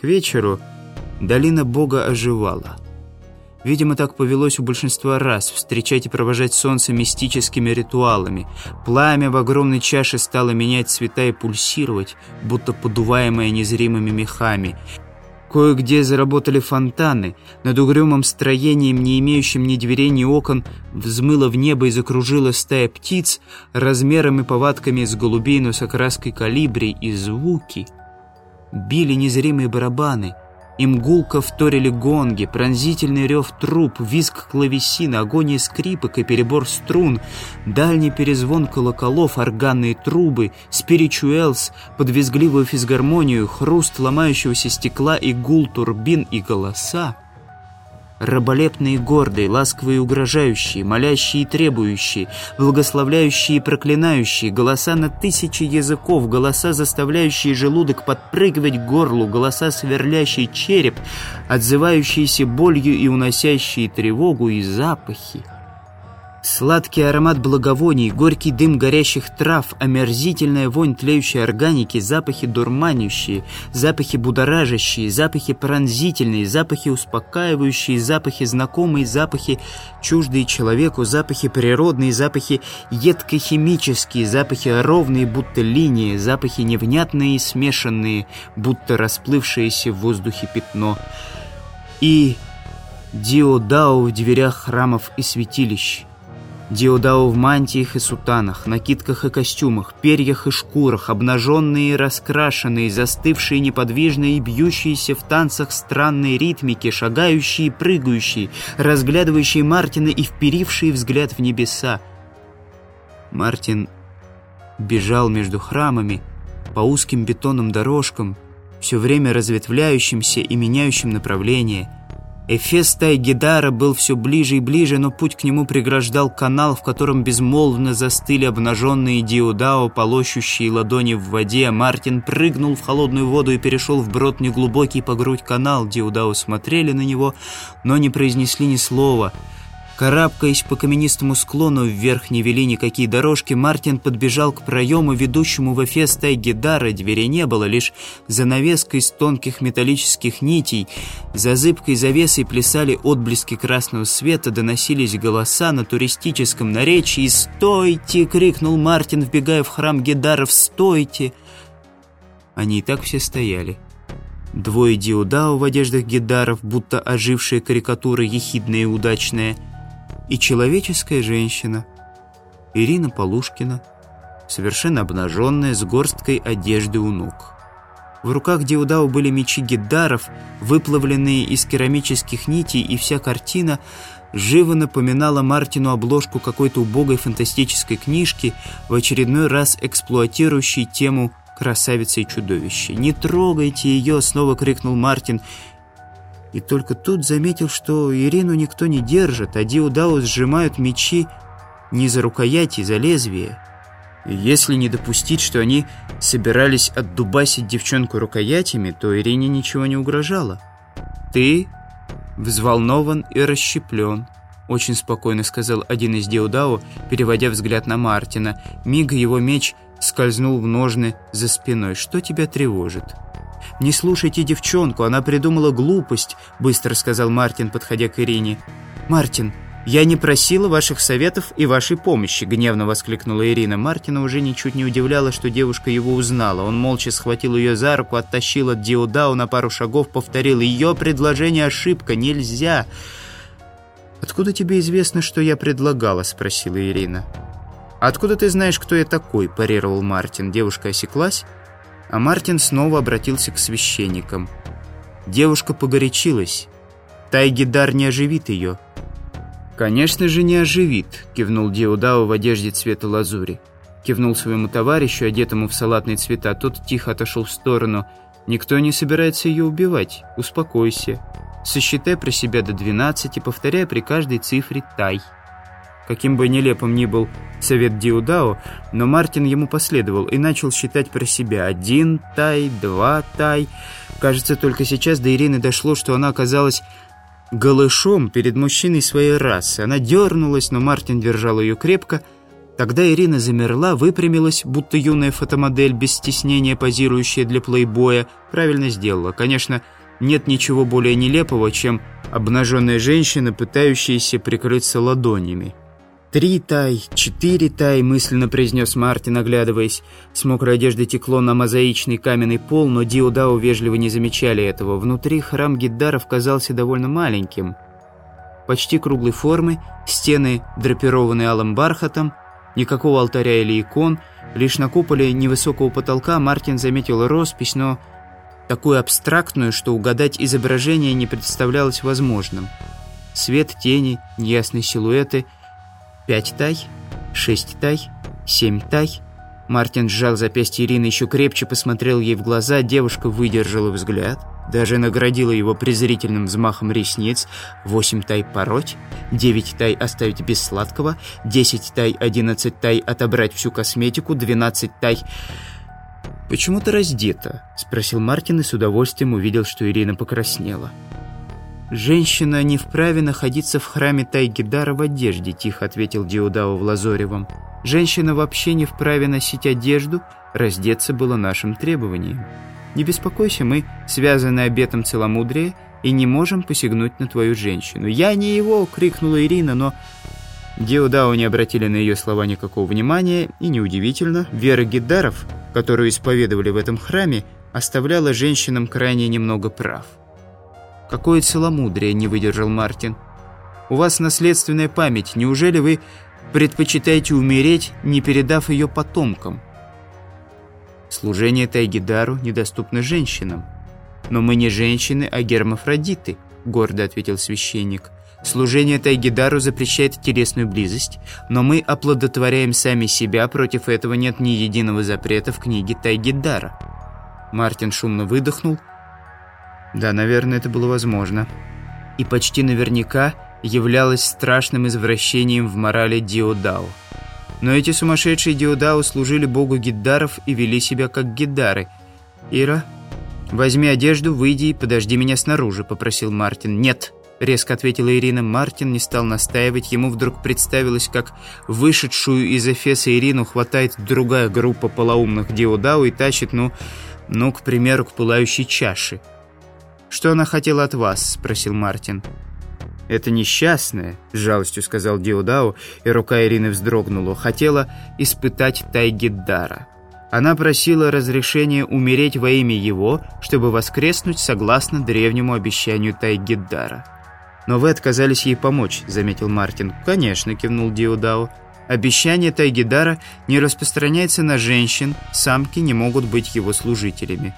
К вечеру долина Бога оживала. Видимо, так повелось у большинства раз встречать и провожать солнце мистическими ритуалами. Пламя в огромной чаше стало менять цвета и пульсировать, будто подуваемое незримыми мехами. Кое-где заработали фонтаны. Над угрюмым строением, не имеющим ни дверей, ни окон, взмыло в небо и закружила стая птиц размером и повадками с голубей, но с окраской калибри и звуки. Били незримые барабаны — им гулко вторили гонги, пронзительный рев труб, визг клавесина, агония скрипок и перебор струн, дальний перезвон колоколов, органные трубы, спиричуэлс, подвизгливую физгармонию, хруст ломающегося стекла и гул турбин и голоса раболепные и гордые, ласковые и угрожающие, молящие и требующие, благословляющие и проклинающие, голоса на тысячи языков, голоса, заставляющие желудок подпрыгивать к горлу, голоса, сверлящие череп, отзывающиеся болью и уносящие тревогу и запахи. Сладкий аромат благовоний, горький дым горящих трав, омерзительная вонь тлеющей органики, запахи дурманящие, запахи будоражащие, запахи пронзительные, запахи успокаивающие, запахи знакомые, запахи чуждые человеку, запахи природные, запахи едко-химические, запахи ровные, будто линии, запахи невнятные и смешанные, будто расплывшееся в воздухе пятно. И Дио-Дао в дверях храмов и святилищ. Диодао в мантиях и сутанах, накидках и костюмах, перьях и шкурах, обнаженные и раскрашенные, застывшие неподвижные и бьющиеся в танцах странной ритмики, шагающие и прыгающие, разглядывающие Мартина и вперившие взгляд в небеса. Мартин бежал между храмами по узким бетонным дорожкам, все время разветвляющимся и меняющим направление – Эфес Тайгидара был все ближе и ближе, но путь к нему преграждал канал, в котором безмолвно застыли обнаженные диудао, полощущие ладони в воде. Мартин прыгнул в холодную воду и перешел в брод неглубокий по грудь канал. Диудао смотрели на него, но не произнесли ни слова — Карабкаясь по каменистому склону вверх не вели никакие дорожки, Мартин подбежал к проему, ведущему в Эфес Тайгидара. Двери не было, лишь занавеска из тонких металлических нитей. За зыбкой завесой плясали отблески красного света, доносились голоса на туристическом наречии. «Стойте!» — крикнул Мартин, вбегая в храм Гедаров. «Стойте!» Они и так все стояли. Двое диудао в одеждах гедаров, будто ожившая карикатура ехидная и удачная — и человеческая женщина, Ирина Полушкина, совершенно обнаженная, с горсткой одежды у ног. В руках Диудау были мечи гиддаров, выплавленные из керамических нитей, и вся картина живо напоминала Мартину обложку какой-то убогой фантастической книжки, в очередной раз эксплуатирующей тему «Красавица и чудовище». «Не трогайте ее!» — снова крикнул Мартин — и только тут заметил, что Ирину никто не держит, а Диудао сжимают мечи не за рукояти, за лезвие. И если не допустить, что они собирались отдубасить девчонку рукоятями, то Ирине ничего не угрожало. «Ты взволнован и расщеплен», — очень спокойно сказал один из Диудао, переводя взгляд на Мартина. Миг его меч скользнул в ножны за спиной. «Что тебя тревожит?» «Не слушайте девчонку, она придумала глупость», — быстро сказал Мартин, подходя к Ирине. «Мартин, я не просила ваших советов и вашей помощи», — гневно воскликнула Ирина. Мартина уже ничуть не удивляла, что девушка его узнала. Он молча схватил ее за руку, оттащил от Диудау на пару шагов, повторил «Ее предложение ошибка, нельзя». «Откуда тебе известно, что я предлагала?» — спросила Ирина. «Откуда ты знаешь, кто я такой?» – парировал Мартин. Девушка осеклась а Мартин снова обратился к священникам. Девушка погорячилась. Тайгидар не оживит ее. «Конечно же не оживит», — кивнул Диудао в одежде цвета лазури. Кивнул своему товарищу, одетому в салатные цвета. Тот тихо отошел в сторону. «Никто не собирается ее убивать. Успокойся. Сосчитай про себя до 12, повторяя при каждой цифре «тай». Каким бы нелепым ни был совет Диудао, но Мартин ему последовал и начал считать про себя. Один тай, два тай. Кажется, только сейчас до Ирины дошло, что она оказалась голышом перед мужчиной своей расы. Она дернулась, но Мартин держал ее крепко. Тогда Ирина замерла, выпрямилась, будто юная фотомодель, без стеснения позирующая для плейбоя. Правильно сделала. Конечно, нет ничего более нелепого, чем обнаженная женщина, пытающаяся прикрыться ладонями. «Три тай, четыре тай», — мысленно произнес Мартин, оглядываясь. С мокрой одежды текло на мозаичный каменный пол, но Диудао вежливо не замечали этого. Внутри храм Гиддаров казался довольно маленьким. Почти круглой формы, стены драпированы алым бархатом, Никакого алтаря или икон, лишь на куполе невысокого потолка Мартин заметил роспись, но такую абстрактную, что угадать изображение не представлялось возможным. Свет, тени, неясные силуэты. Пять тай, шесть тай, семь тай. Мартин сжал запястье Ирины еще крепче, посмотрел ей в глаза, девушка выдержала взгляд – даже наградила его презрительным взмахом ресниц. Восемь тай пороть, девять тай оставить без сладкого, десять тай, одиннадцать тай отобрать всю косметику, двенадцать тай... «Почему ты раздета?» — спросил Мартин и с удовольствием увидел, что Ирина покраснела. «Женщина не вправе находиться в храме Тайгидара в одежде», — тихо ответил Диудао в Лазоревом. «Женщина вообще не вправе носить одежду, раздеться было нашим требованием». Не беспокойся, мы связаны обетом целомудрия и не можем посягнуть на твою женщину. Я не его!» — крикнула Ирина, но... Диодао не обратили на ее слова никакого внимания, и неудивительно, вера гиддаров, которую исповедовали в этом храме, оставляла женщинам крайне немного прав. «Какое целомудрие!» — не выдержал Мартин. «У вас наследственная память. Неужели вы предпочитаете умереть, не передав ее потомкам?» Служение Тайгидару недоступно женщинам. «Но мы не женщины, а гермафродиты», — гордо ответил священник. «Служение Тайгидару запрещает телесную близость, но мы оплодотворяем сами себя, против этого нет ни единого запрета в книге Тайгидара». Мартин шумно выдохнул. «Да, наверное, это было возможно». И почти наверняка являлось страшным извращением в морали Диодао. Но эти сумасшедшие диудау служили богу гиддаров и вели себя как гиддары. «Ира, возьми одежду, выйди и подожди меня снаружи», — попросил Мартин. «Нет», — резко ответила Ирина. Мартин не стал настаивать. Ему вдруг представилось, как вышедшую из Эфеса Ирину хватает другая группа полоумных диудау и тащит, ну, ну, к примеру, к пылающей чаше. «Что она хотела от вас?» — спросил Мартин. «Это несчастная», — с жалостью сказал Диодао, и рука Ирины вздрогнула, хотела испытать Тайгиддара. Она просила разрешения умереть во имя его, чтобы воскреснуть согласно древнему обещанию Тайгиддара. «Но вы отказались ей помочь», — заметил Мартин. «Конечно», — кивнул Диодао. «Обещание Тайгидара не распространяется на женщин, самки не могут быть его служителями».